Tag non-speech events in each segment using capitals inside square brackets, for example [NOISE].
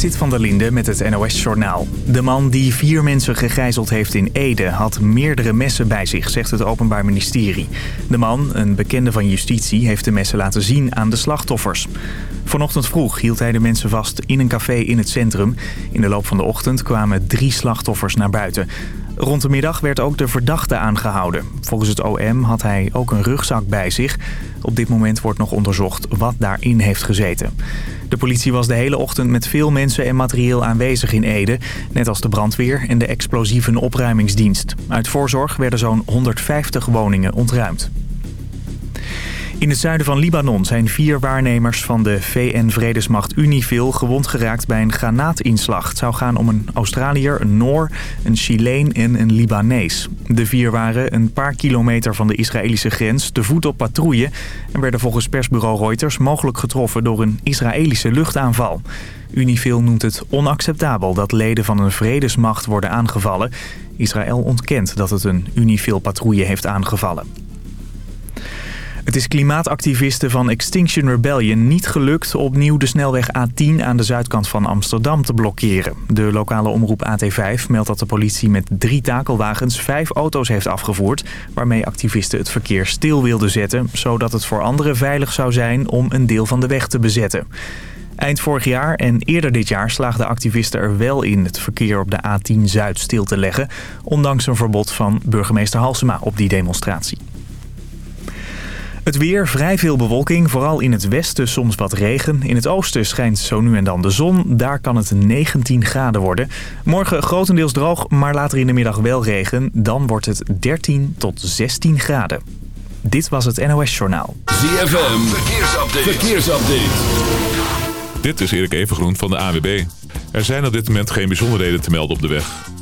Sit van der Linde met het NOS-journaal. De man die vier mensen gegijzeld heeft in Ede had meerdere messen bij zich, zegt het Openbaar Ministerie. De man, een bekende van justitie, heeft de messen laten zien aan de slachtoffers. Vanochtend vroeg hield hij de mensen vast in een café in het centrum. In de loop van de ochtend kwamen drie slachtoffers naar buiten. Rond de middag werd ook de verdachte aangehouden. Volgens het OM had hij ook een rugzak bij zich. Op dit moment wordt nog onderzocht wat daarin heeft gezeten. De politie was de hele ochtend met veel mensen en materieel aanwezig in Ede. Net als de brandweer en de explosieve opruimingsdienst. Uit voorzorg werden zo'n 150 woningen ontruimd. In het zuiden van Libanon zijn vier waarnemers van de VN-vredesmacht Unifil gewond geraakt bij een granaatinslag. Het zou gaan om een Australiër, een Noor, een Chileen en een Libanees. De vier waren een paar kilometer van de Israëlische grens te voet op patrouille... en werden volgens persbureau Reuters mogelijk getroffen door een Israëlische luchtaanval. Unifil noemt het onacceptabel dat leden van een vredesmacht worden aangevallen. Israël ontkent dat het een Unifil-patrouille heeft aangevallen. Het is klimaatactivisten van Extinction Rebellion niet gelukt opnieuw de snelweg A10 aan de zuidkant van Amsterdam te blokkeren. De lokale omroep AT5 meldt dat de politie met drie takelwagens vijf auto's heeft afgevoerd... waarmee activisten het verkeer stil wilden zetten... zodat het voor anderen veilig zou zijn om een deel van de weg te bezetten. Eind vorig jaar en eerder dit jaar slaagden activisten er wel in het verkeer op de A10 Zuid stil te leggen... ondanks een verbod van burgemeester Halsema op die demonstratie. Het weer, vrij veel bewolking, vooral in het westen soms wat regen. In het oosten schijnt zo nu en dan de zon, daar kan het 19 graden worden. Morgen grotendeels droog, maar later in de middag wel regen. Dan wordt het 13 tot 16 graden. Dit was het NOS Journaal. ZFM, verkeersupdate. verkeersupdate. Dit is Erik Evengroen van de AWB. Er zijn op dit moment geen bijzonderheden te melden op de weg.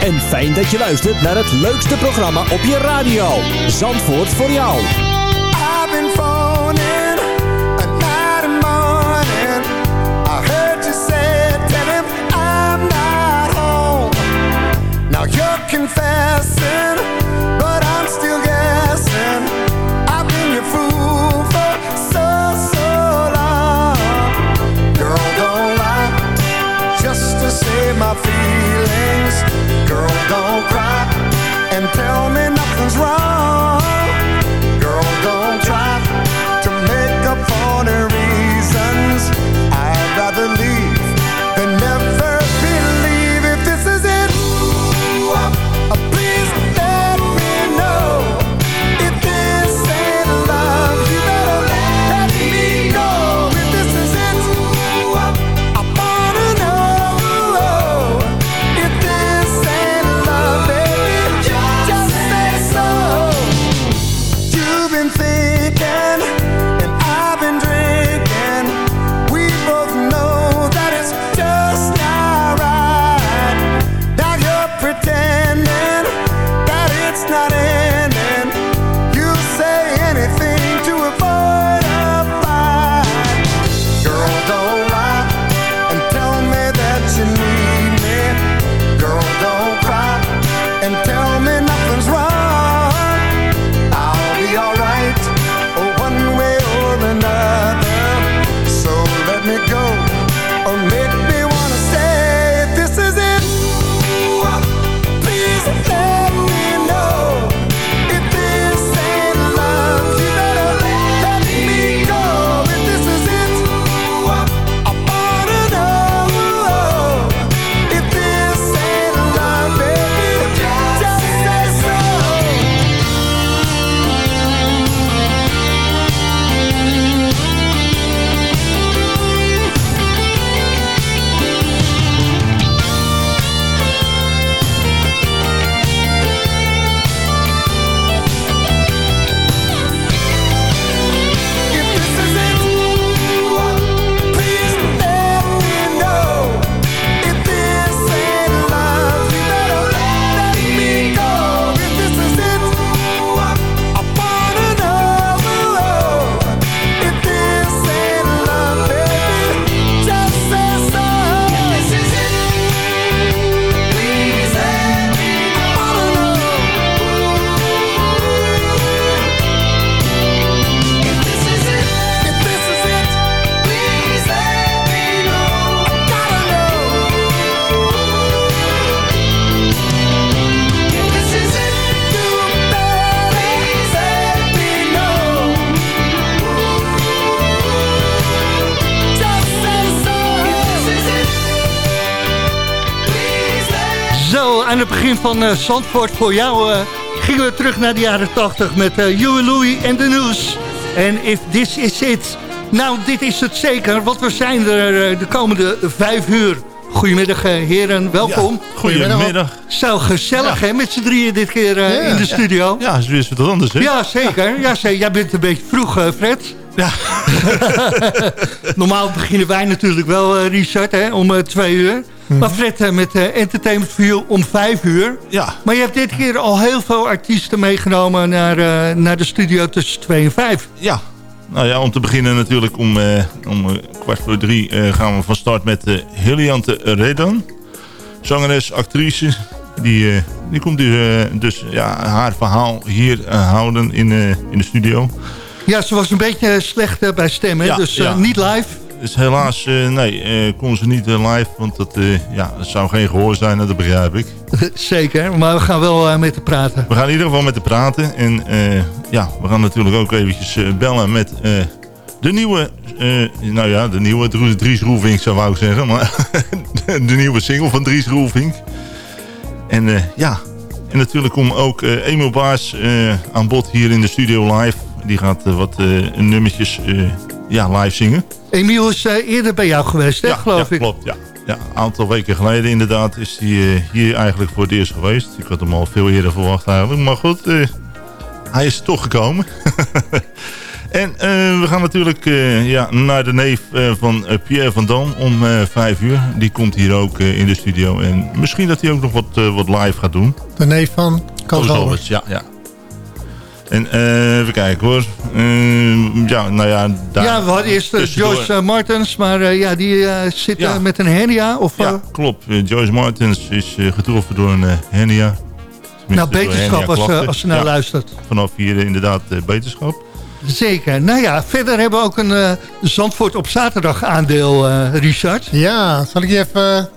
En fijn dat je luistert naar het leukste programma op je radio. Zandvoort voor jou. I've been phoning a night and morning. I heard you say, tell him I'm not home. Now you're confessing, aan het begin van uh, Zandvoort voor jou... Uh, gingen we terug naar de jaren 80 met uh, Huey Louie en de nieuws. En if this is it... Nou, dit is het zeker, want we zijn er de komende vijf uur. Goedemiddag heren, welkom. Ja, goedemiddag. Zo gezellig hè, met z'n drieën dit keer in de studio. Ja, is weer wat anders hè? Ja, zeker. Ja. zeker. Jij bent een beetje vroeg, Fred. Ja. [LAUGHS] Normaal beginnen wij natuurlijk wel, Richard, hè, om twee uur. Maar Fred eh, met uh, Entertainment View om vijf uur. Ja. Maar je hebt dit keer al heel veel artiesten meegenomen naar, uh, naar de studio tussen twee en vijf. Ja. Nou ja, om te beginnen natuurlijk om, om kwart voor drie gaan we van start met uh, Heliante Redan. Zangeres, actrice. Die, die komt dus, dus ja, haar verhaal hier houden in, in de studio. Ja, ze was een beetje slecht bij stemmen, ja, dus ja. niet live. Dus helaas, uh, nee, uh, kon ze niet uh, live, want dat, ja, dat zou geen gehoor zijn, dat begrijp ik. [LAUGHS] Zeker, maar we gaan wel met haar praten. We gaan in ieder geval met haar praten. En ja, we gaan natuurlijk ook eventjes bellen met de nieuwe, nou ja, de nieuwe Dries Roelvink zou ik zeggen. Maar [LAUGHS] de nieuwe single van Dries Roelvink. En ja, en natuurlijk komt ook Emil Baas aan bod hier in de studio live. Die gaat wat nummertjes ja, live zingen. Emiel is uh, eerder bij jou geweest, hè, ja, geloof ja, ik? klopt, ja. Ja, een aantal weken geleden inderdaad is hij uh, hier eigenlijk voor het eerst geweest. Ik had hem al veel eerder verwacht eigenlijk. Maar goed, uh, hij is toch gekomen. [LAUGHS] en we gaan natuurlijk ja, naar de neef van Pierre van Dam om vijf uur. Die komt hier ook in de studio. En misschien dat hij ook nog wat, wat live gaat doen. De neef van Koos Ja, ja. En uh, even kijken hoor. Uh, ja, nou ja, daar ja, we hadden eerst uh, Joyce Martens, maar ja, die zit ja. met een hernia. Of, ja, klopt. Joyce Martens is getroffen door een hernia. Nou, beterschap als, als ze naar ja, luistert. Vanaf hier inderdaad beterschap. Zeker. Nou ja, verder hebben we ook een Zandvoort op zaterdag aandeel, Richard. Ja, zal ik je even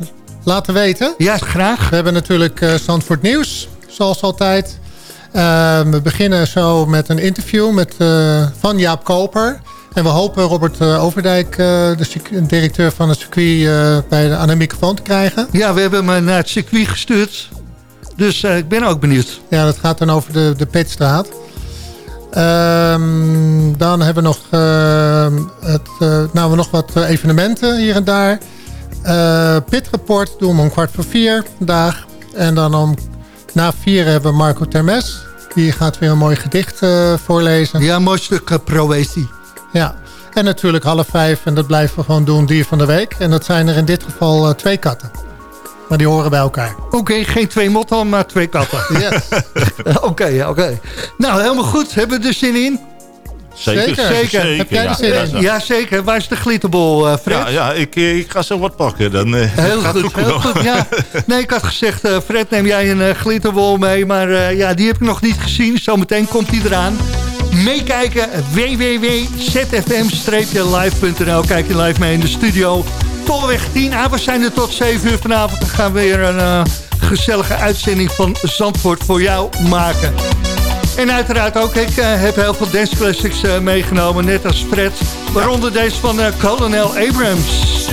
laten weten? Ja, graag. We hebben natuurlijk Zandvoort Nieuws, zoals altijd. Uh, we beginnen zo met een interview met, uh, van Jaap Koper. En we hopen Robert uh, Overdijk, uh, de directeur van het circuit, bij de, aan de microfoon te krijgen. Ja, we hebben hem naar het circuit gestuurd. Dus ik ben ook benieuwd. Ja, dat gaat dan over de, de Pitstraat. Um, dan hebben we nog, ehm, het, nou, we nog wat evenementen hier en daar. Pitreport doen we om kwart voor vier vandaag. En dan om na vier hebben we Marco Termes. Die gaat weer een mooi gedicht uh, voorlezen. Ja, een mooi stuk uh, proëzie. Ja, en natuurlijk half vijf. En dat blijven we gewoon doen, dier van de week. En dat zijn er in dit geval uh, twee katten. Maar die horen bij elkaar. Oké, okay, geen twee motten, maar twee katten. [LAUGHS] Oké, oké. Okay, okay. Nou, helemaal goed. Hebben we er zin in? Zeker, zeker. zeker. Heb jij ja, zeker. Waar is de glitterbol, uh, Fred? Ja, ja ik, ik ga zo wat pakken. Dan, uh, heel goed, heel goed. Ja. [LAUGHS] Nee, ik had gezegd, uh, Fred, neem jij een uh, glitterbol mee. Maar ja, die heb ik nog niet gezien. Zometeen komt die eraan. Meekijken, www.zfm-live.nl. Kijk je live mee in de studio. Tolweg 10 a. We zijn er tot 7 uur vanavond. Dan gaan we weer een gezellige uitzending van Zandvoort voor jou maken. En uiteraard ook, ik uh, heb heel veel dance classics uh, meegenomen, net als Fred. Waaronder deze van uh, Colonel Abrams.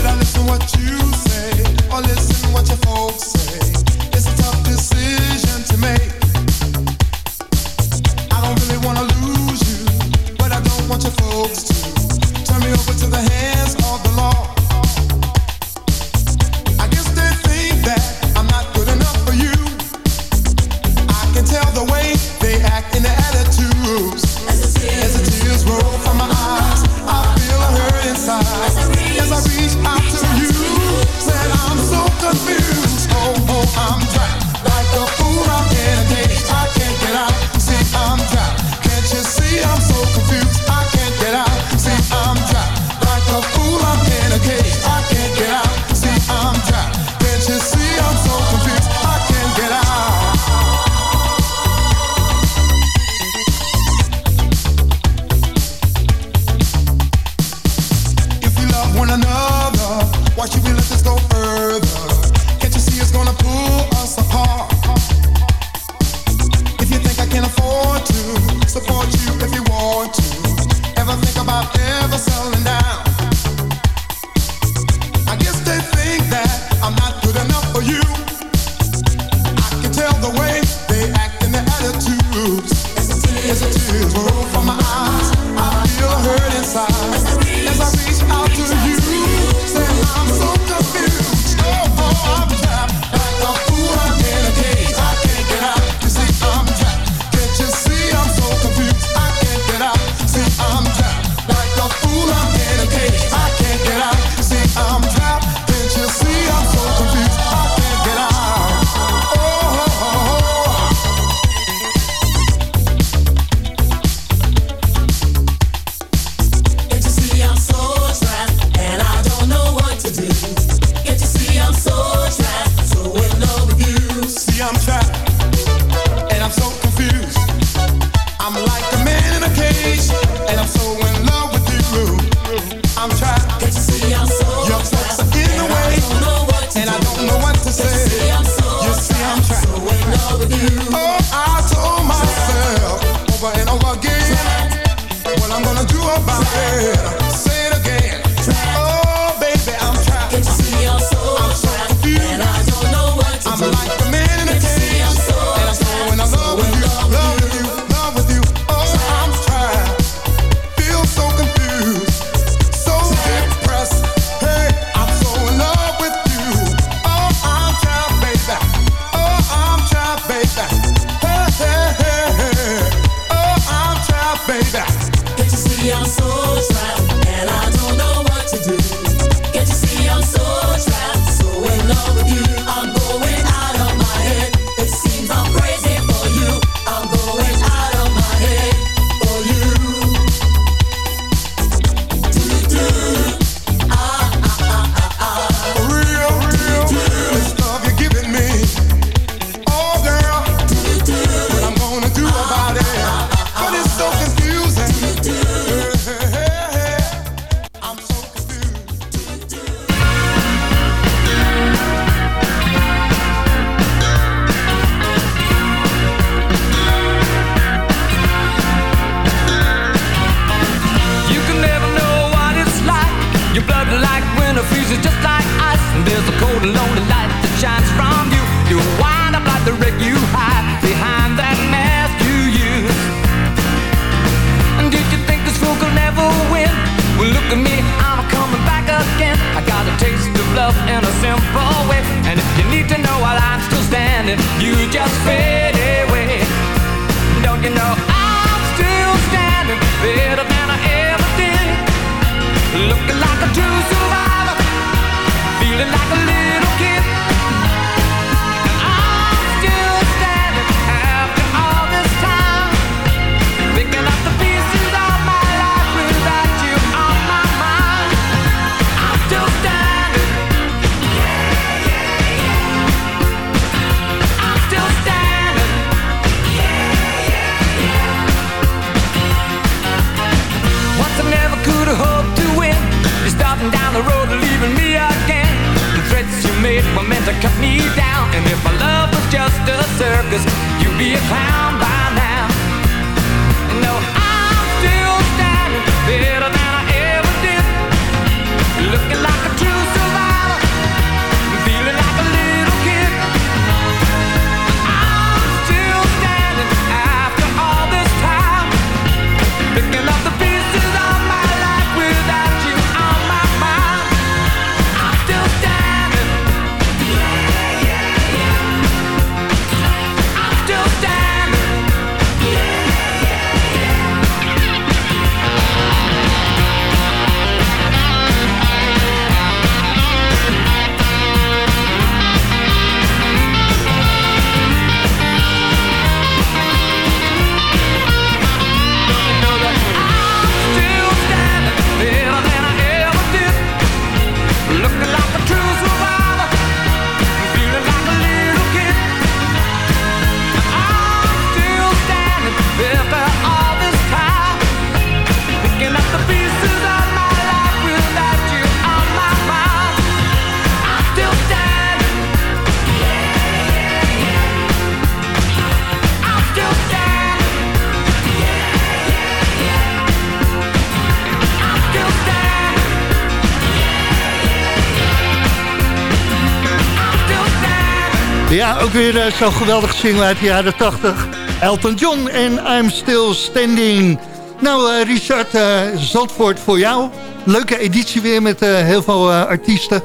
Ja, ook weer eh, zo'n geweldige single uit de jaren 80. Elton John en I'm Still Standing. Nou, eh, Richard, eh, Zandvoort voor jou. Leuke editie weer met heel veel artiesten.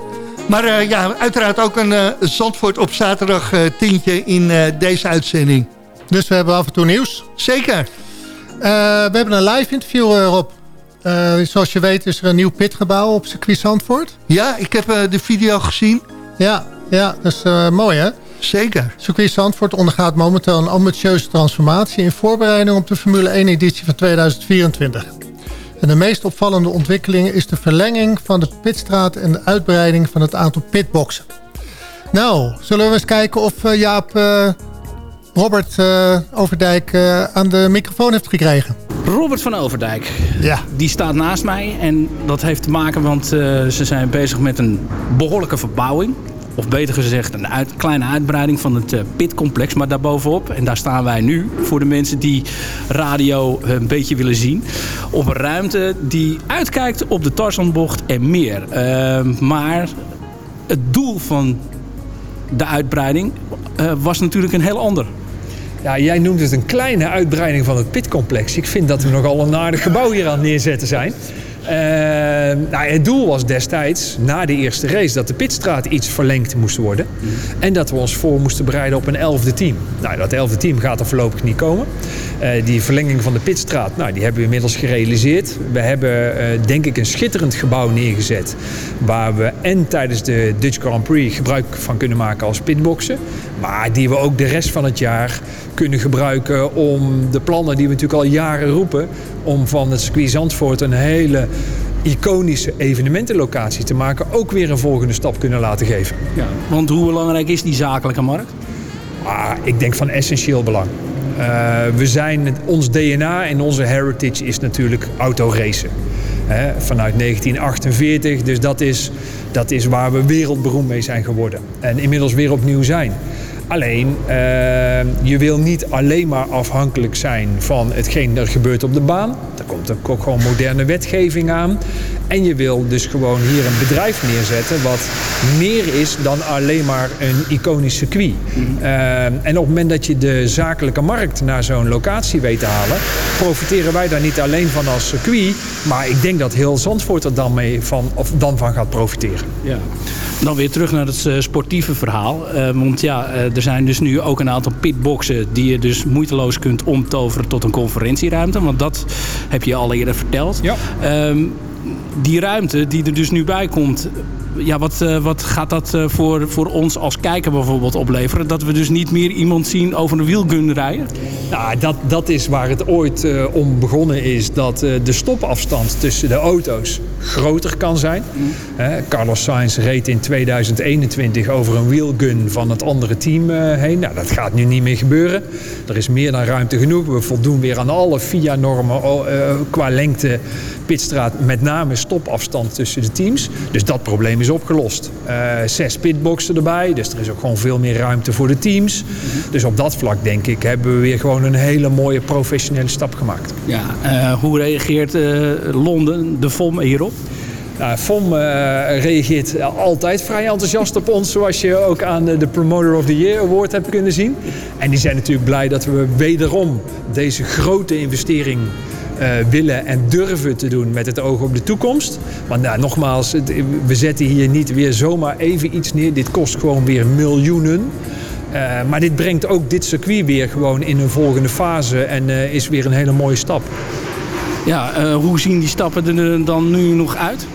Maar ja, uiteraard ook een Zandvoort op zaterdag tintje in deze uitzending. Dus we hebben af en toe nieuws. Zeker. We hebben een live interview, Rob. Zoals je weet is er een nieuw pitgebouw op circuit Zandvoort. Ja, ik heb de video gezien. Ja, ja dat is mooi hè? Zeker. Circuit Zandvoort ondergaat momenteel een ambitieuze transformatie... in voorbereiding op de Formule 1-editie van 2024. En de meest opvallende ontwikkeling is de verlenging van de pitstraat... en de uitbreiding van het aantal pitboxen. Nou, zullen we eens kijken of eh, Jaap eh, Robert eh, Overdijk eh, aan de microfoon heeft gekregen? Robert van Overdijk. Ja. Die staat naast mij. En dat heeft te maken, want eh, ze zijn bezig met een behoorlijke verbouwing. Of beter gezegd, een kleine uitbreiding van het eh, pitcomplex. Maar daarbovenop, en daar staan wij nu... voor de mensen die radio een beetje willen zien... op een ruimte die uitkijkt op de Tarzanbocht en meer. Eh, maar het doel van de uitbreiding eh, was natuurlijk een heel ander. Ja, jij noemt het een kleine uitbreiding van het pitcomplex. Ik vind dat we nogal een aardig gebouw hier aan neerzetten zijn. Eh, nou, het doel was destijds, na de eerste race, dat de pitstraat iets verlengd moest worden. En dat we ons voor moesten bereiden op een elfde team. Nou, dat elfde team gaat er voorlopig niet komen. Eh, die verlenging van de pitstraat, nou, die hebben we inmiddels gerealiseerd. We hebben, eh, denk ik, een schitterend gebouw neergezet. Waar we en tijdens de Dutch Grand Prix gebruik van kunnen maken als pitboxen. Maar die we ook de rest van het jaar kunnen gebruiken om de plannen die we natuurlijk al jaren roepen... om van het circuit Zandvoort een hele iconische evenementenlocatie te maken... ook weer een volgende stap kunnen laten geven. Ja, want hoe belangrijk is die zakelijke markt? Ah, ik denk van essentieel belang. Eh, we zijn, ons DNA en onze heritage is natuurlijk autoracen. Hè, vanuit 1948, dus dat is, dat is waar we wereldberoemd mee zijn geworden. En inmiddels weer opnieuw zijn. Alleen, eh, je wil niet alleen maar afhankelijk zijn van hetgeen er gebeurt op de baan. Er komt ook gewoon moderne wetgeving aan. En je wil dus gewoon hier een bedrijf neerzetten wat meer is dan alleen maar een iconisch circuit. Eh, en op het moment dat je de zakelijke markt naar zo'n locatie weet te halen, profiteren wij daar niet alleen van als circuit, maar ik denk dat heel Zandvoort er dan, mee van, of dan van gaat profiteren. Ja. Dan weer terug naar het eh, sportieve verhaal. Eh, want ja, eh, er zijn dus nu ook een aantal pitboxen die je dus moeiteloos kunt omtoveren tot een conferentieruimte. Want dat heb je al eerder verteld. Ja. Ehm, die ruimte die er dus nu bij komt, ja, wat, eh, wat gaat dat eh, voor, voor ons als kijker bijvoorbeeld opleveren? Dat we dus niet meer iemand zien over een wielgun rijden? Nou, dat, dat is waar het ooit eh, om begonnen is. Dat de stopafstand tussen de auto's groter kan zijn. Hè, Carlos Sainz reed in 2021 over een wheelgun van het andere team heen. Nou, dat gaat nu niet meer gebeuren. Er is meer dan ruimte genoeg. We voldoen weer aan alle FIA-normen oh, qua lengte pitstraat. Met name stopafstand tussen de teams. Dus dat probleem is opgelost. Eh, zes pitboxen erbij. Dus er is ook gewoon veel meer ruimte voor de teams. Dus op dat vlak denk ik hebben we weer gewoon een hele mooie professionele stap gemaakt. Ja, eh, hoe reageert eh, Londen, de FOM, hierop? Nou, FOM reageert altijd vrij enthousiast op ons, zoals je ook aan de Promoter of the Year Award hebt kunnen zien. En die zijn natuurlijk blij dat we wederom deze grote investering eh, willen en durven te doen met het oog op de toekomst. Want nou, nogmaals, we zetten hier niet weer zomaar even iets neer. Dit kost gewoon weer miljoenen. Eh, maar dit brengt ook dit circuit weer gewoon in een volgende fase en eh, is weer een hele mooie stap. Ja, hoe zien die stappen er dan nu nog uit?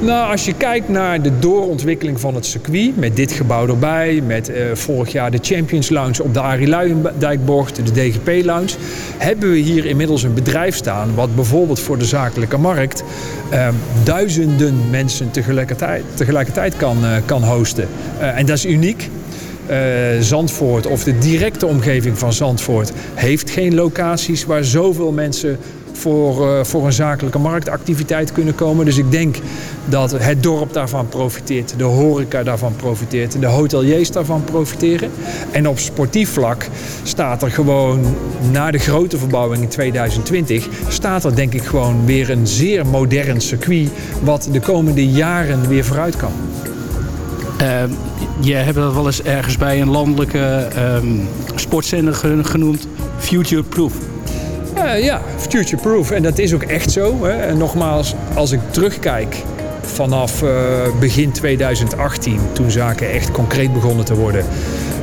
Nou, als je kijkt naar de doorontwikkeling van het circuit, met dit gebouw erbij, met eh, vorig jaar de Champions Lounge op de Arie Luijendijkbocht, de DGP Lounge, hebben we hier inmiddels een bedrijf staan wat bijvoorbeeld voor de zakelijke markt eh, duizenden mensen tegelijkertijd, tegelijkertijd kan, eh, kan hosten. Eh, en dat is uniek. Zandvoort of de directe omgeving van Zandvoort heeft geen locaties waar zoveel mensen voor, eh, voor een zakelijke marktactiviteit kunnen komen. Dus ik denk dat het dorp daarvan profiteert, de horeca daarvan profiteert, de hoteliers daarvan profiteren. En op sportief vlak staat er gewoon, na de grote verbouwing in 2020, staat er denk ik gewoon weer een zeer modern circuit wat de komende jaren weer vooruit kan. Uh, je hebt dat wel eens ergens bij een landelijke ehm, sportzender ge- genoemd. Future Proof. Eh, ja, future-proof. En dat is ook echt zo. Hè. En nogmaals, als ik terugkijk vanaf eh, begin 2018, toen zaken echt concreet begonnen te worden,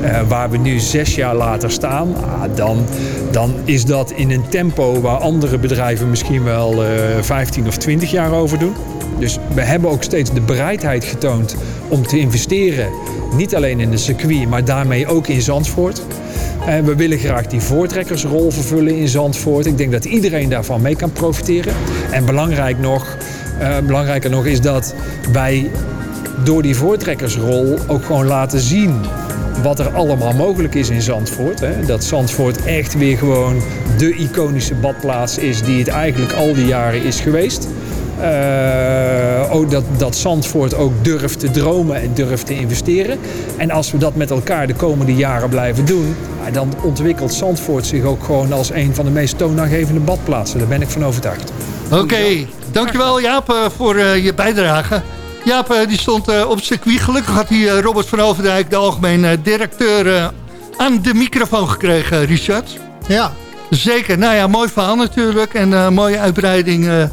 eh, waar we nu zes jaar later staan, ah, dan, dan is dat in een tempo waar andere bedrijven misschien wel eh 15 of 20 jaar over doen. Dus we hebben ook steeds de bereidheid getoond om te investeren. Niet alleen in de circuit, maar daarmee ook in Zandvoort. En we willen graag die voortrekkersrol vervullen in Zandvoort. Ik denk dat iedereen daarvan mee kan profiteren. En belangrijk nog, eh, belangrijker nog is dat wij door die voortrekkersrol ook gewoon laten zien wat er allemaal mogelijk is in Zandvoort. Hè. Dat Zandvoort echt weer gewoon de iconische badplaats is die het eigenlijk al die jaren is geweest. Eh, ook dat, dat Zandvoort ook durft te dromen en durft te investeren. En als we dat met elkaar de komende jaren blijven doen, dan ontwikkelt Zandvoort zich ook gewoon als een van de meest toonaangevende badplaatsen. Daar ben ik van overtuigd. Oké, dankjewel Jaap eh, voor eh, je bijdrage. Jaap eh, die stond eh, op circuit. Gelukkig had hij Robert van Overdijk, de algemeen directeur, aan de microfoon gekregen, Richard. Ja. Zeker, nou ja, mooi verhaal natuurlijk. En eh, mooie uitbreiding, eh,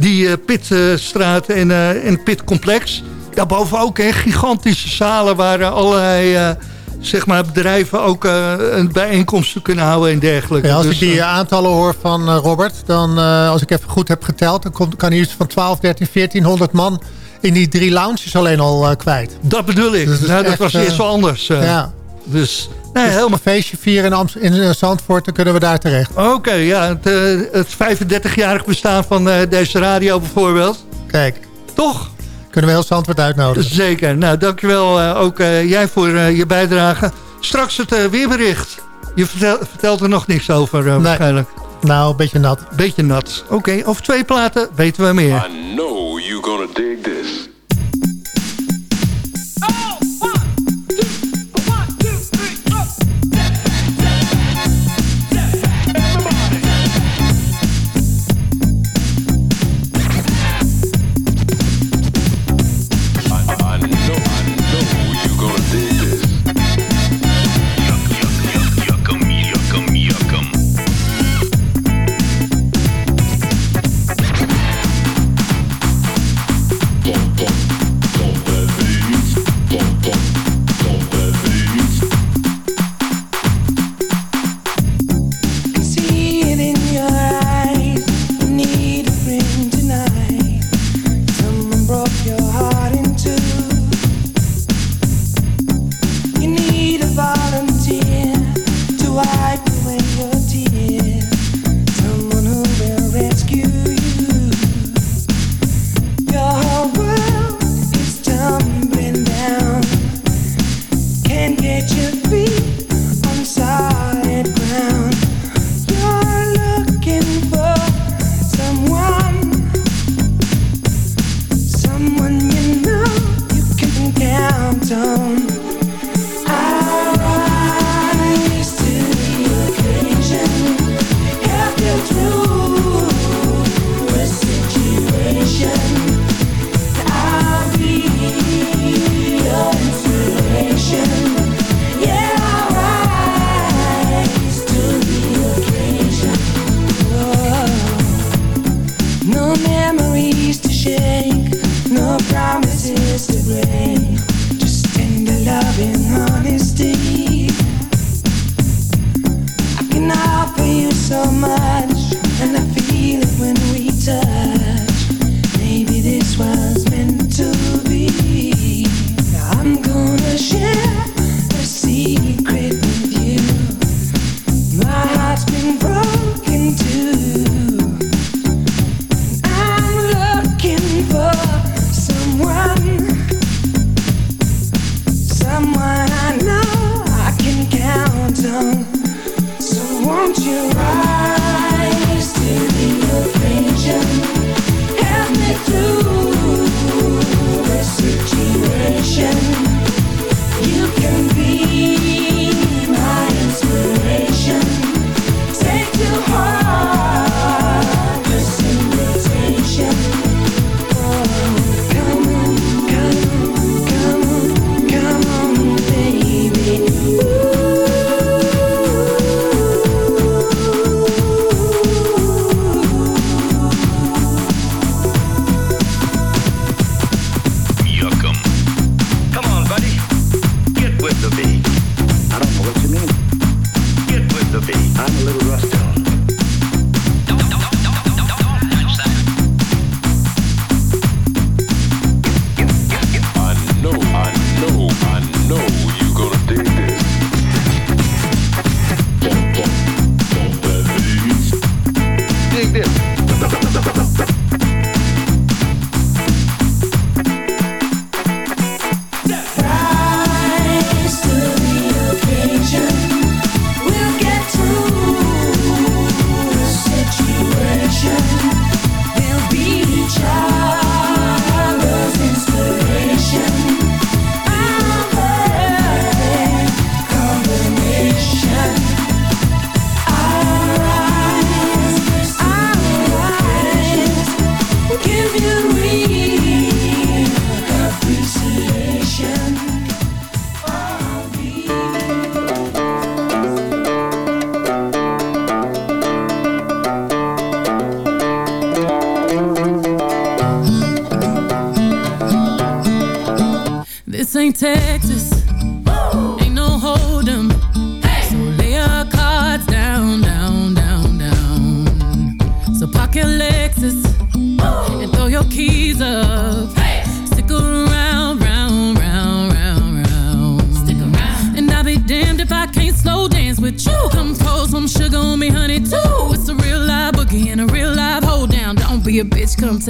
die eh, Pitstraat en, eh en Pitcomplex. Daarboven ook hè, gigantische zalen waar eh, allerlei zeg maar, bedrijven ook een bijeenkomsten kunnen houden en dergelijke. Ja, als Dus, ik die aantallen hoor van Robert, dan als ik even goed heb geteld, dan komt, kan hij iets van 12, 13, 1400 man in die drie lounges alleen al kwijt. Dat bedoel ik. Dus het is nou, dat was eerst wel anders. ja. Dus, nee, Dus helemaal een feestje vieren in, Amst- in eh, Zandvoort, dan kunnen we daar terecht. Oké, ja, het, eh, het 35-jarig bestaan van eh, deze radio bijvoorbeeld. Kijk. Toch? Kunnen we heel Zandvoort uitnodigen. Zeker. Nou, dankjewel eh, ook eh, jij voor eh, je bijdrage. Straks het weerbericht. Je vertel- vertelt er nog niks over waarschijnlijk. Nou, een beetje nat. Beetje nat. Oké, over twee platen weten we meer. I know you gonna dig this.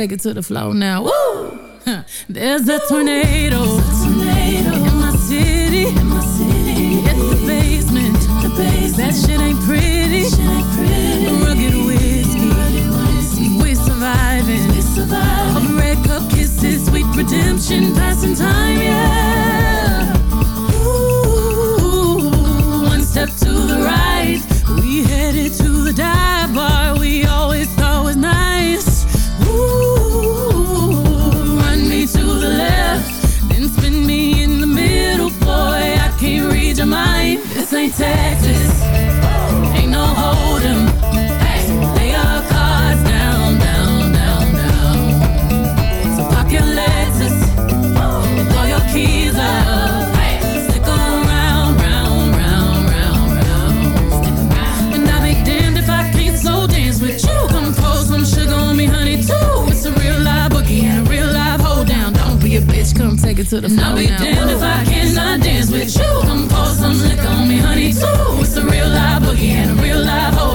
take it to the floor now. Woo! [LAUGHS] There's a tornado. to the floor. I'll be damned if I cannot dance with you. Come pour some liquor on me, honey, too. It's a real live boogie and a real live hoe.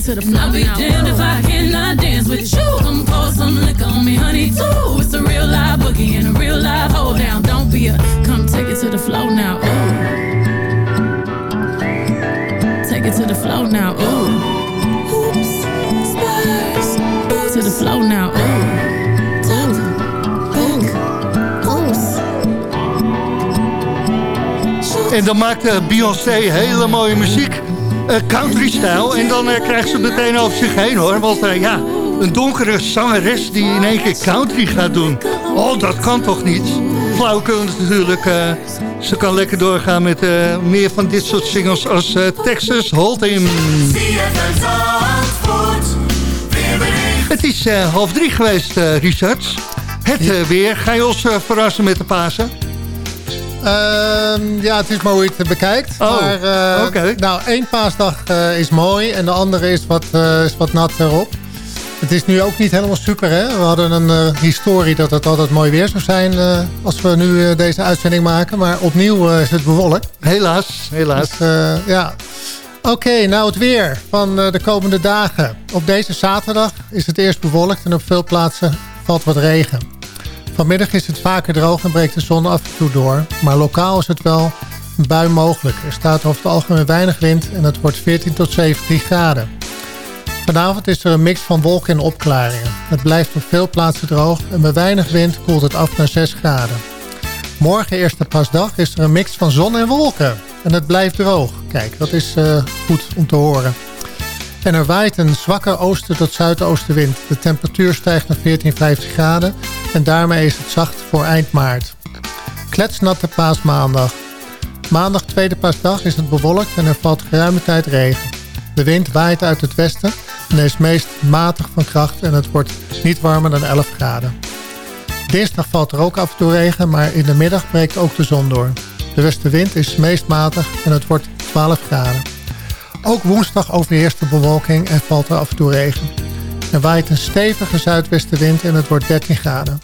It to the floor. I'll be damned if I cannot dance with you. Come pour some liquor on me, honey, too. It's a real live boogie and a real live hold down. Don't be a come take it to the floor now. Ooh. Take it to the floor now. Ooh. Oops. Spurs. To the floor now. Ooh. En dan maakt eh, Beyoncé hele mooie muziek. Eh, country-stijl. En dan eh, krijgt ze meteen over zich heen hoor. Want eh, ja, een donkere zangeres die in één keer country gaat doen. Oh, dat kan toch niet? Flauwekul natuurlijk. ze kan lekker doorgaan met meer van dit soort singles als eh, Texas Hold'em. Het is half drie geweest, Richard. Het weer. Ga je ons verrassen met de Pasen? Ehm, ja, het is maar hoe je het bekijkt. Oh, maar, eh, oké. Nou, één paasdag eh, is mooi en de andere is wat, eh, is wat nat erop. Het is nu ook niet helemaal super, hè? We hadden een historie dat het altijd mooi weer zou zijn als we nu deze uitzending maken. Maar opnieuw is het bewolkt. Helaas, helaas. Dus, ja. Oké, nou het weer van de komende dagen. Op deze zaterdag is het eerst bewolkt en op veel plaatsen valt wat regen. Vanmiddag is het vaker droog en breekt de zon af en toe door. Maar lokaal is het wel bui mogelijk. Er staat over het algemeen weinig wind en het wordt 14 tot 17 graden. Vanavond is er een mix van wolken en opklaringen. Het blijft op veel plaatsen droog en bij weinig wind koelt het af naar 6 graden. Morgen, eerste pasdag, is er een mix van zon en wolken. En het blijft droog. Kijk, dat is eh, goed om te horen. En er waait een zwakke oosten tot zuidoostenwind. De temperatuur stijgt naar 14, 15 graden. En daarmee is het zacht voor eind maart. Kletsnatte paasmaandag. Maandag, tweede paasdag, is het bewolkt en er valt geruime tijd regen. De wind waait uit het westen en is meest matig van kracht en het wordt niet warmer dan 11 graden. Dinsdag valt er ook af en toe regen, maar in de middag breekt ook de zon door. De westenwind is meest matig en het wordt 12 graden. Ook woensdag overheerst de bewolking en valt er af en toe regen. Er waait een stevige zuidwestenwind en het wordt 13 graden.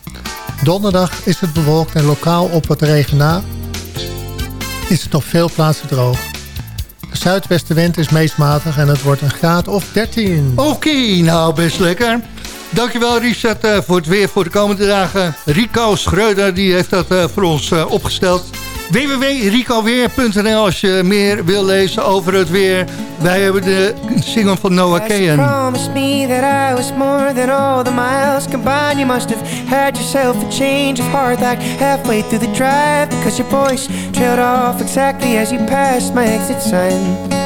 Donderdag is het bewolkt en lokaal op het regen na is het op veel plaatsen droog. De zuidwestenwind is meest matig en het wordt een graad of 13. Oké, nou best lekker. Dankjewel Richard eh, voor het weer voor de komende dagen. Rico Schreuder die heeft dat eh, voor ons eh, opgesteld. www.ricoweer.nl als je meer wil lezen over het weer. Wij hebben de single van Noah Kahan. promised me that I was more than all the miles combined. You must have had yourself a change of heart like halfway through the drive. Because your voice trailed off exactly as you passed my exit sign.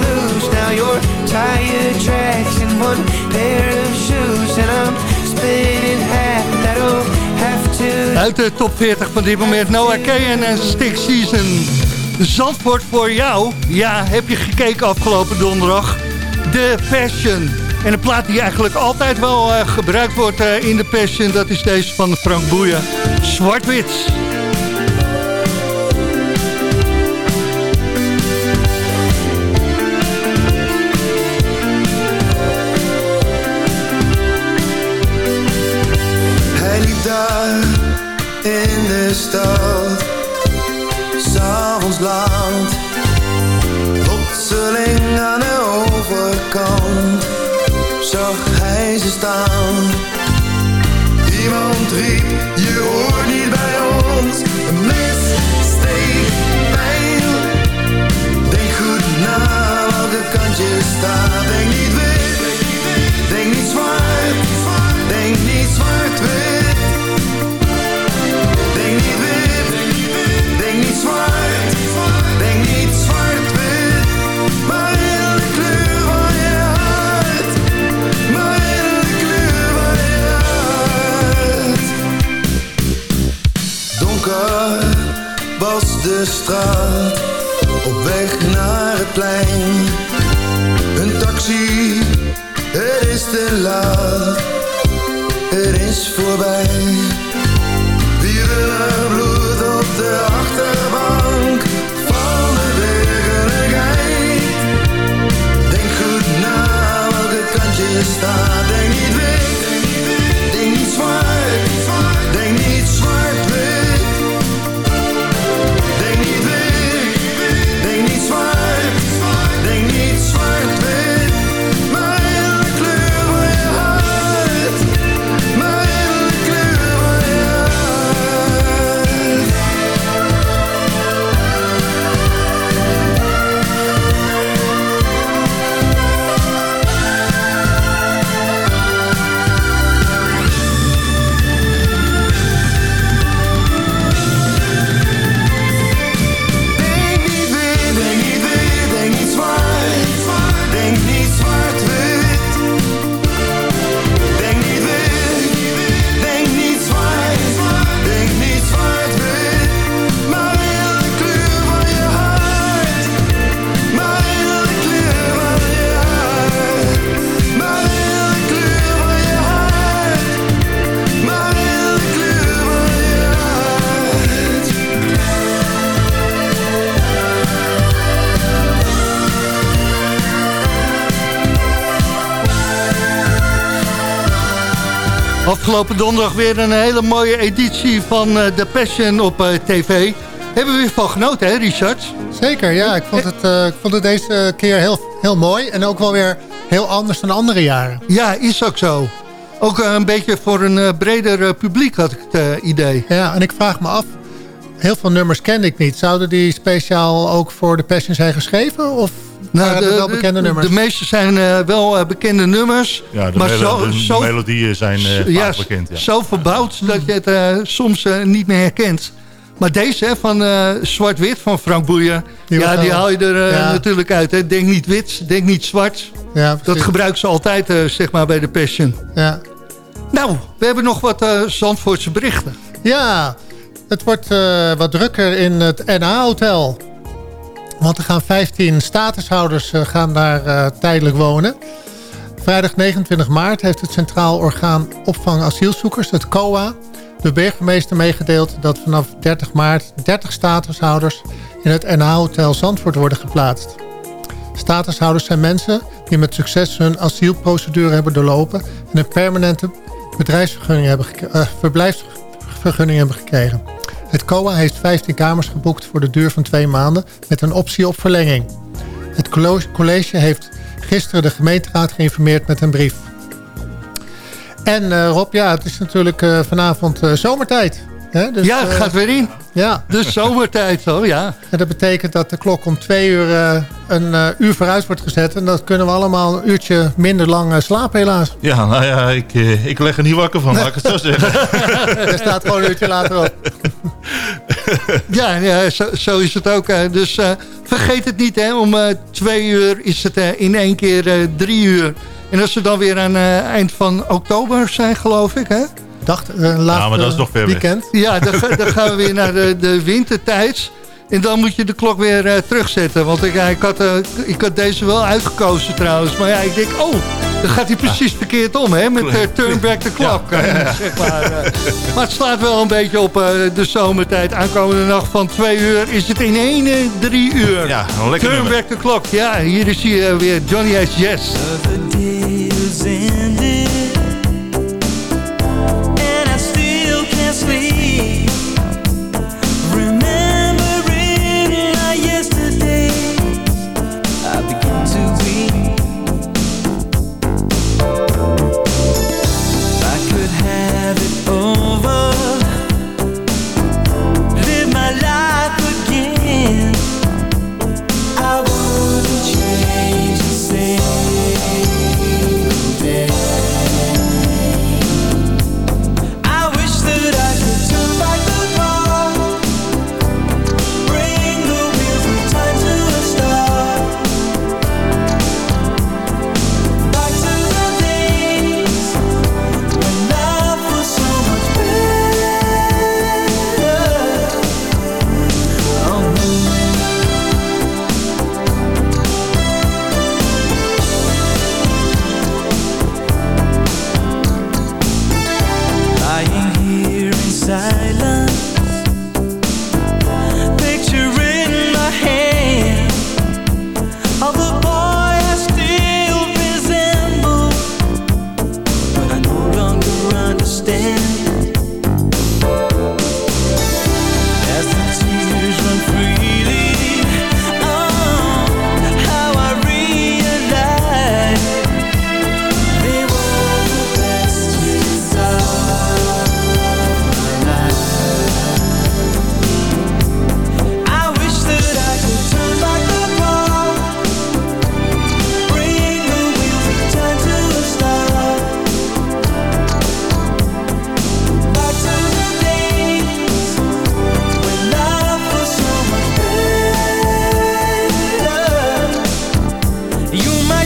Uit de top 40 van dit moment, Noah en Stick Season. Zandvoort voor jou. Ja, heb je gekeken afgelopen donderdag? De Passion. En een plaat die eigenlijk altijd wel eh, gebruikt wordt eh, in de Passion... dat is deze van Frank Boeien. Zwart-wit. Hij daar in de stad, s'avonds laat. Plotseling aan de overkant zag hij ze staan. Iemand riep, je hoort niet bij de straat. Op weg naar het plein. Een taxi, het is te laat. Het is voorbij. Wielen bloed op de Afgelopen donderdag weer een hele mooie editie van eh, The Passion op eh, tv. Hebben we weer van genoten, hè Richard? Zeker, ja. Ik vond het, eh, ik vond het deze keer heel, heel mooi. En ook wel weer heel anders dan andere jaren. Ja, is ook zo. Ook een beetje voor een breder publiek had ik het idee. Ja, en ik vraag me af... Heel veel nummers kende ik niet. Zouden die speciaal ook voor de Passion zijn geschreven? Of waren het wel bekende nummers? Nou, De meeste zijn eh, wel eh, bekende nummers. Ja, de, maar zo, de zo, melodieën zijn eh, ja, vaak bekend. Ja. zo verbouwd dat je het eh, soms eh, niet meer herkent. Maar deze hè, van eh, Zwart-Wit van Frank Boeien... Die ja, die haal je er eh, Ja. natuurlijk uit. Hè. Denk niet wit, denk niet zwart. Ja, Dat gebruiken ze altijd eh, zeg maar bij de Passion. Ja. Nou, we hebben nog wat eh Zandvoortse berichten. Ja, het wordt eh, wat drukker in het NA-hotel. Want er gaan 15 statushouders eh, gaan daar eh, tijdelijk wonen. Vrijdag 29 maart heeft het Centraal Orgaan Opvang Asielzoekers, het COA... de burgemeester meegedeeld dat vanaf 30 maart 30 statushouders... in het NA-hotel Zandvoort worden geplaatst. Statushouders zijn mensen die met succes hun asielprocedure hebben doorlopen... en een permanente bedrijfsvergunning hebben eh, verblijfsvergunning hebben gekregen. Het COA heeft 15 kamers geboekt voor de duur van twee maanden... met een optie op verlenging. Het college heeft gisteren de gemeenteraad geïnformeerd met een brief. En eh, Rob, ja, het is natuurlijk eh, vanavond eh, zomertijd. Hè? Dus, ja, het eh, gaat weer in. Ja. De zomertijd, oh ja. En dat betekent dat de klok om twee uur eh, een eh, uur vooruit wordt gezet. En dat kunnen we allemaal een uurtje minder lang slapen helaas. Ja, nou ja, ik, ik leg er niet wakker van, laat ik het zo zeggen. [LAUGHS] er staat gewoon een uurtje later op. [LAUGHS] Ja, ja zo, zo is het ook. hè. Dus eh, vergeet het niet, hè. Om eh, twee uur is het eh, in één keer eh, drie uur. En als we dan weer aan eh, eind van oktober zijn, geloof ik, hè? Dacht, uh, Ja, maar dat is nog ver weg. weekend. Ja, dan, ga- dan gaan we weer naar de, de wintertijd. En dan moet je de klok weer eh, terugzetten. Want ik, ja, ik, had, eh, ik had deze wel uitgekozen trouwens. Maar ja, ik denk, oh, dan gaat hij precies verkeerd om, hè? Met eh, turn back the clock. Ja, ja, ja. Zeg maar, eh. [LAUGHS] maar het slaat wel een beetje op eh, de zomertijd. Aankomende nacht van twee uur is het in één eh, drie uur. Ja, een lekker Turn nummer. back the clock. Ja, hier is hij eh, weer, Johnny H. Yes.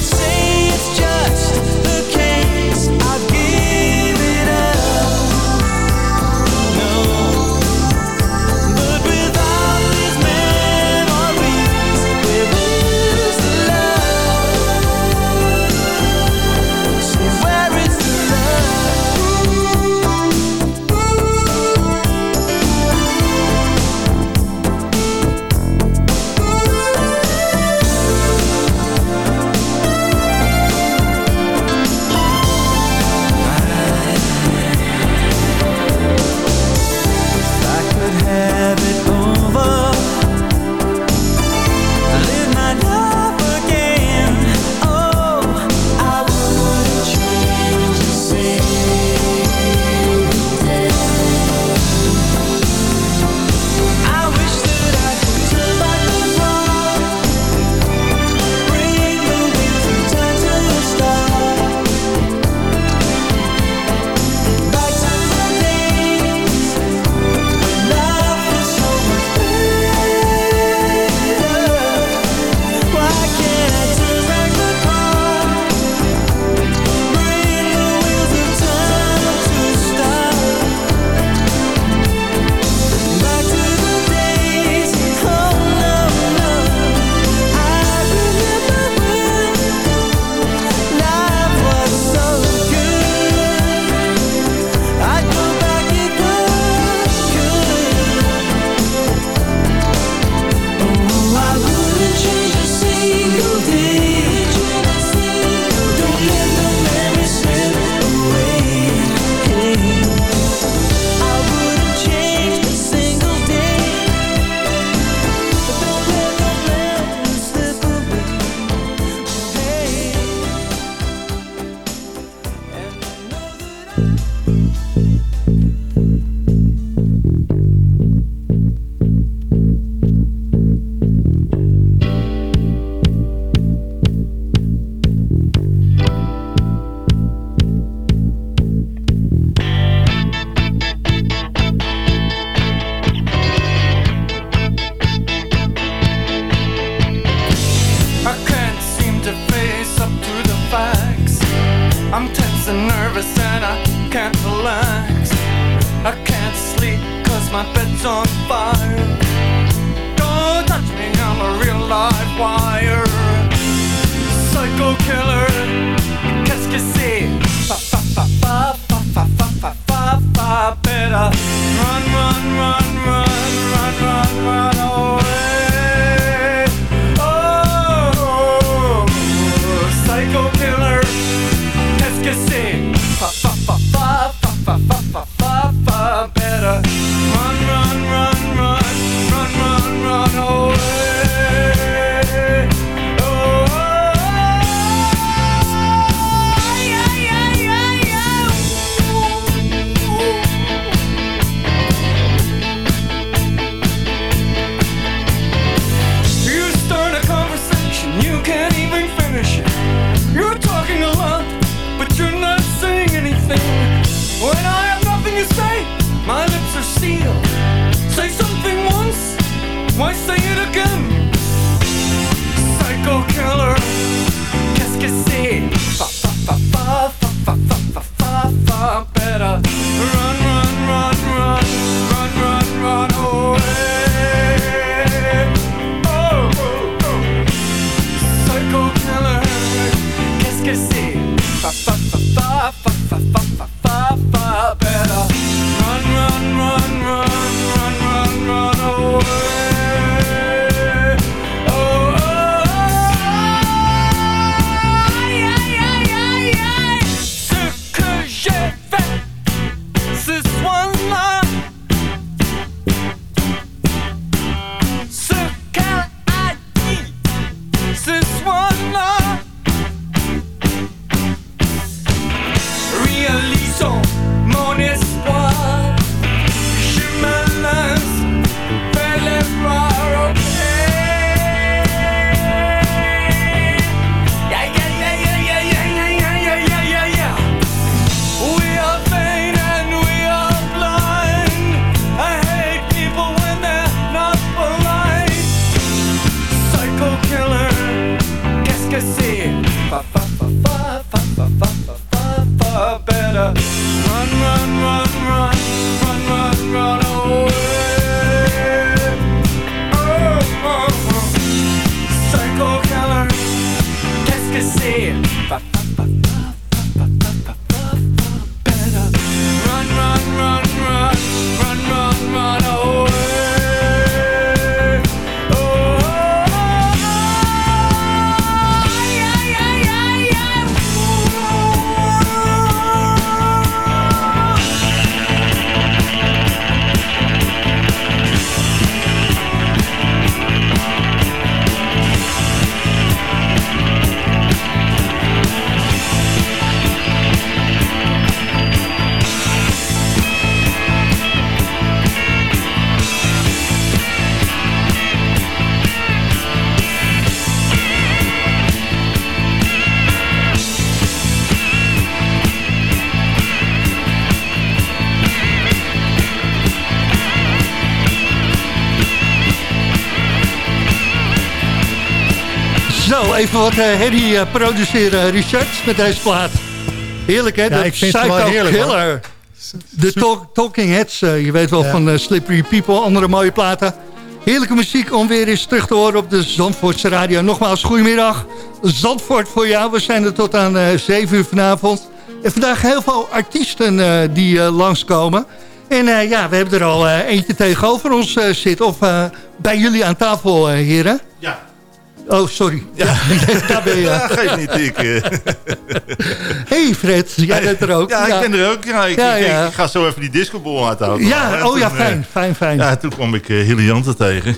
say Fa fa fa fa fa fa Even wat uh, herrie eh, produceren, Richard, met deze plaat. Heerlijk, hè? Ja, ik vind Psycho heerlijk. De talk- Talking Heads, eh, je weet wel Ja. van eh, Slippery People, andere mooie platen. Heerlijke muziek om weer eens terug te horen op de Zandvoortse radio. Nogmaals, goedemiddag. Zandvoort voor jou. We zijn er tot aan eh 7 uur vanavond. En vandaag heel veel artiesten eh, die eh, langskomen. En eh, ja, we hebben er al eh, eentje tegenover ons eh, zitten. Of eh, bij jullie aan tafel, eh, heren. Oh, sorry. Ja, daar ben je. Ja, geef niet, ik... eh. hey Fred, jij bent er ook. Ja, ik ben er ook. Ja, ik, Ja, ik- ja. ik ga zo even die discobol uit de auto Ja, oh ja, Toen, eh, fijn, fijn, fijn. Ja, toen kwam ik uh, tegen.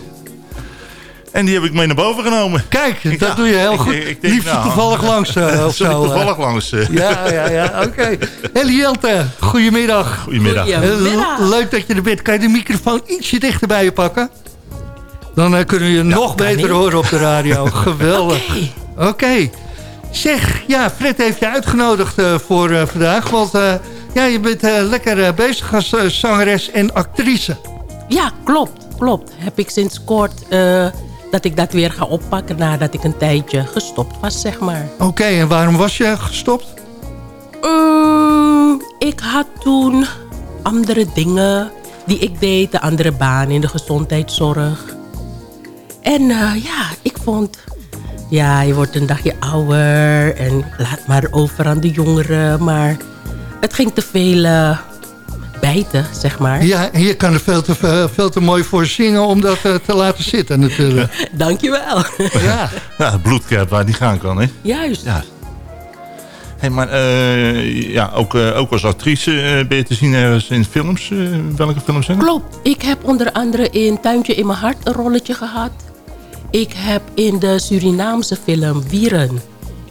En die heb ik mee naar boven genomen. Kijk, dat doe je heel goed. ik denk, Liefst nou, toevallig langs eh, [LAUGHS] of Sorry, zo. eh. toevallig langs. eh. Ja, ja, ja, oké. Eliante, goedemiddag. Goedemiddag. Eh, le- Leuk dat je er bent. Kan je de microfoon ietsje dichter bij je pakken? Dan eh, kunnen we je nog beter niet. horen op de radio. [LAUGHS] Geweldig. Oké. Zeg, ja, Fred heeft je uitgenodigd eh, voor eh, vandaag. Want eh, ja, je bent lekker bezig als zangeres en actrice. Ja, klopt, klopt. Heb ik sinds kort eh, dat ik dat weer ga oppakken nadat ik een tijdje gestopt was, zeg maar. Oké, en waarom was je gestopt? Ik had toen andere dingen die ik deed. De andere baan in de gezondheidszorg. En eh, ja, ik vond... Ja, je wordt een dagje ouder en laat maar over aan de jongeren. Maar het ging te veel eh, bijten, zeg maar. Ja, en je kan er veel te, veel, veel te mooi voor zingen om dat eh, te laten zitten natuurlijk. [LAUGHS] Dankjewel. [LAUGHS] Ja. Ja, het bloedkert waar die gaan kan, hè? Juist. Ja. Hey, maar eh, ja, ook, eh, ook als actrice eh, ben je te zien ergens in films. Eh, welke films zijn dat? Klopt. Ik heb onder andere in Tuintje in mijn hart een rolletje gehad. Ik heb in de Surinaamse film Wieren,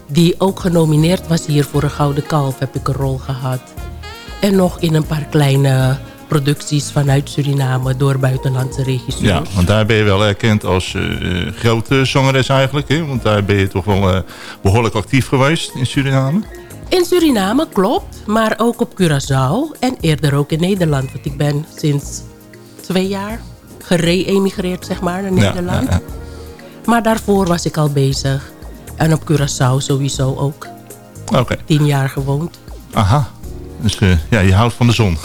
die ook genomineerd was hier voor een Gouden Kalf, heb ik een rol gehad. En nog in een paar kleine producties vanuit Suriname door buitenlandse regisseurs. Ja, want daar ben je wel erkend als eh, eh, grote zangeres eigenlijk. Hè? Want daar ben je toch wel eh, behoorlijk actief geweest in Suriname. In Suriname, klopt. Maar ook op Curaçao. En eerder ook in Nederland. Want ik ben sinds twee jaar gere-emigreerd, zeg maar, naar Ja, Nederland. ja, ja. Maar daarvoor was ik al bezig. En op Curaçao sowieso ook. Oké. Tien jaar gewoond. Aha. Dus eh, ja, je houdt van de zon.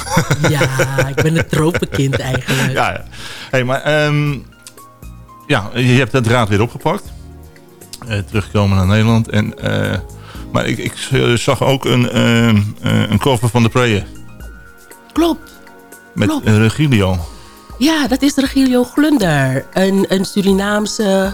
Ja, ik ben een tropenkind [LAUGHS] eigenlijk. ja, ja. Hey, maar ehm, ja, je hebt het draad weer opgepakt. Eh, terugkomen naar Nederland. En, eh, maar ik, ik zag ook een, ehm, eh, een cover van The Prayer. Klopt. Met Klopt. Regilio. Ja, dat is Regilio Glunder. Een, een Surinaamse...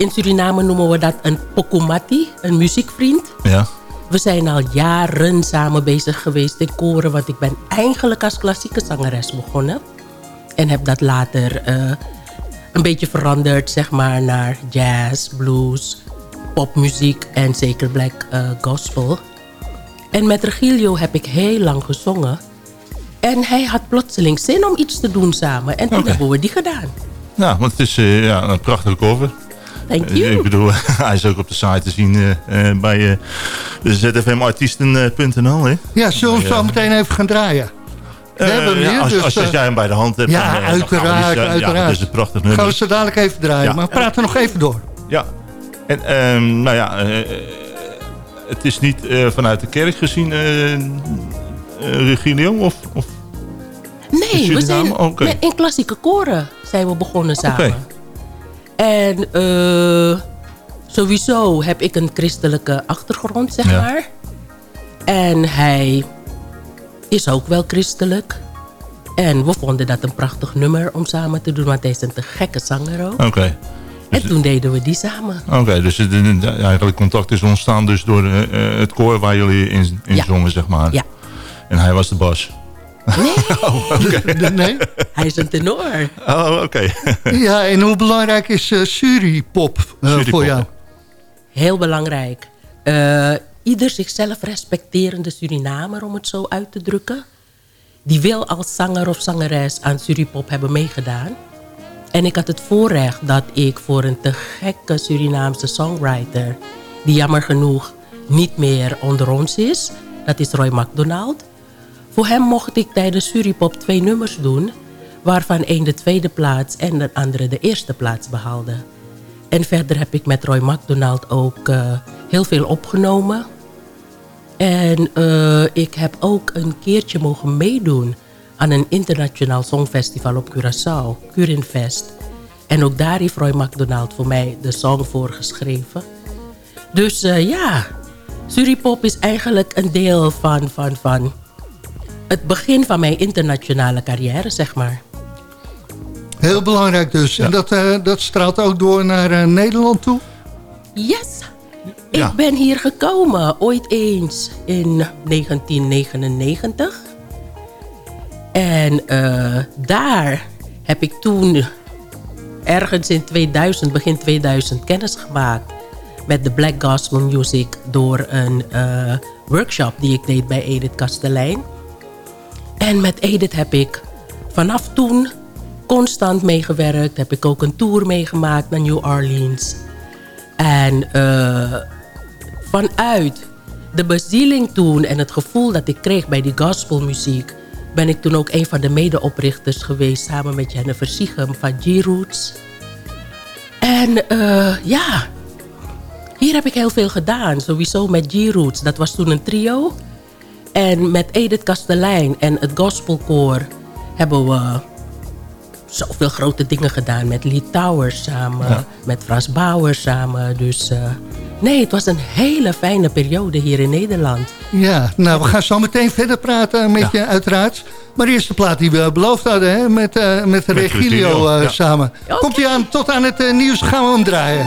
In Suriname noemen we dat een pokumati, een muziekvriend. Ja. We zijn al jaren samen bezig geweest in koren... want ik ben eigenlijk als klassieke zangeres begonnen. En heb dat later eh, een beetje veranderd, zeg maar... naar jazz, blues, popmuziek en zeker black eh, gospel. En met Regilio heb ik heel lang gezongen. En hij had plotseling zin om iets te doen samen. En toen hebben we die gedaan. Ja, want het is eh, ja, een prachtige cover. Thank Eh, you. Ik bedoel, [LAUGHS] hij is ook op de site te zien eh, eh, bij uh, zfmartiesten.nl. hè? Ja, zullen we hem zo meteen even gaan draaien? We hebben hem ja, hier, als, dus, als, als jij hem bij de hand hebt. Ja, dan, eh, dan gaan we die uiteraard, Ja, uiteraard. dat is een prachtig Gaan nummer. we zo dadelijk even draaien. Ja. Maar we praten nog even door. Ja. En ehm, nou ja, eh, het is niet eh, vanuit de kerk gezien Regilio of, of Nee, In we zijn met, in klassieke koren zijn we begonnen samen. En eh, sowieso heb ik een christelijke achtergrond, zeg Ja. maar. En hij is ook wel christelijk. En we vonden dat een prachtig nummer om samen te doen, want hij is een te gekke zanger ook. Oké. En toen deden we die samen. Oké, dus het, eigenlijk contact is ontstaan dus door eh, eh, het koor waar jullie in, in Ja. zongen, zeg maar. Ja. En hij was de bas. Nee, Oh, oké. Nee? hij is een tenor. Oh, oké. [LAUGHS] Ja, en hoe belangrijk is eh Suripop eh, voor jou? Heel belangrijk. Eh, ieder zichzelf respecterende Surinamer, om het zo uit te drukken... die wil als zanger of zangeres aan Suripop hebben meegedaan. En ik had het voorrecht dat ik voor een te gekke Surinaamse songwriter... die jammer genoeg niet meer onder ons is... dat is Roy McDonald. Voor hem mocht ik tijdens Suripop twee nummers doen... waarvan één de tweede plaats en de andere de eerste plaats behaalde. En verder heb ik met Roy McDonald ook eh, heel veel opgenomen. En eh, ik heb ook een keertje mogen meedoen aan een internationaal songfestival op Curaçao, Curinfest. En ook daar heeft Roy McDonald voor mij de song voor geschreven. Dus eh, ja, Suripop is eigenlijk een deel van, van, van het begin van mijn internationale carrière, zeg maar. Heel belangrijk dus. En dat, eh, dat straalt ook door naar eh, Nederland toe? Yes! Ja. Ik ben hier gekomen ooit eens in 1999. En eh, daar heb ik toen ergens in 2000, begin 2000 kennis gemaakt met de Black Gospel Music door een eh, workshop die ik deed bij Edith Kastelein. En met Edith heb ik vanaf toen constant meegewerkt. Heb ik ook een tour meegemaakt naar New Orleans. En eh, vanuit de bezieling toen en het gevoel dat ik kreeg bij die gospelmuziek... ben ik toen ook een van de medeoprichters geweest... samen met Jennifer Siegem van G-Roots. En eh, ja, hier heb ik heel veel gedaan. Sowieso met G-Roots, dat was toen een trio. En met Edith Kastelein en het gospelkoor hebben we zoveel grote dingen gedaan. Met Lee Towers samen, Ja. met Frans Bauer samen. Dus eh, nee, het was een hele fijne periode hier in Nederland. Ja, nou, we gaan zo meteen verder praten met je, uiteraard. Maar eerst de plaat die we beloofd hadden, hè, met, eh met Regilio Regilio, eh, ja. samen. Komt hij aan, tot aan het nieuws gaan we hem draaien.